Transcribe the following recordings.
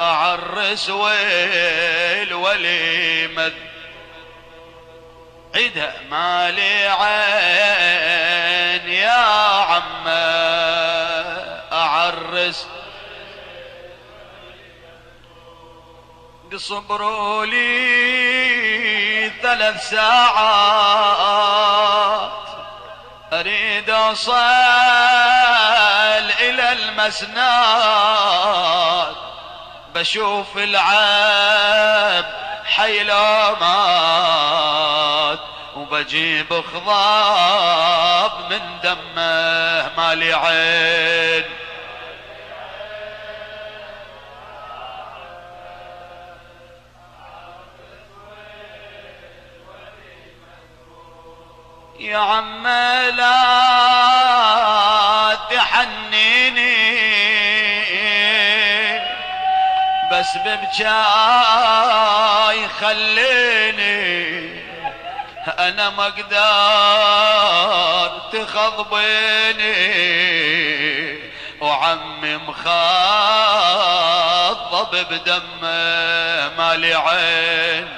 أعرس والوليمة. عيدها مالي عين يا عم أعرس. قصبروا لي ثلاث ساعات أريد اوصل إلى المسناد بشوف العب حي مات وبجيب خضاب من دمه مالي عين. يا عم لا بس ببجاي خليني أنا ما أقدر تخضبيني وعمي مخضب بدمه مالي عين.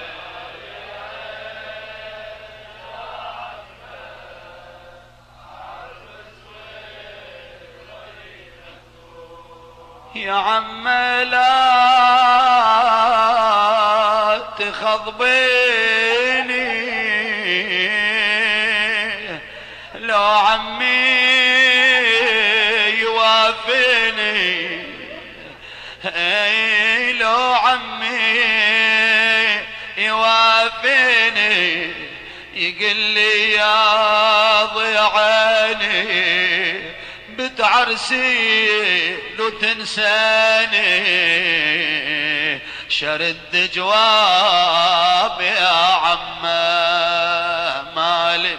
يا عم لا تخضبيني لو عمي يوافيني أي لو عمي يوافيني يقول لي يا ضيعاني. بتعرسي لو تنساني شرد جواب يا عم مالك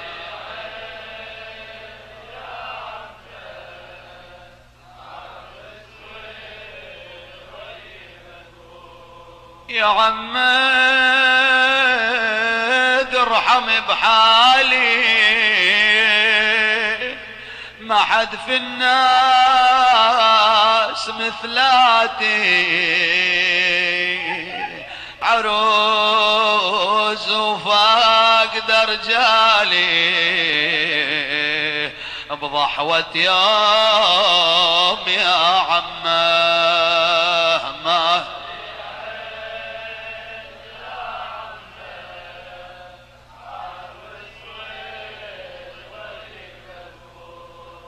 يا عم ارحم بحالي حد في الناس مثلاتي عروس وفاقد رجالي بضحوة يوم يا عمّا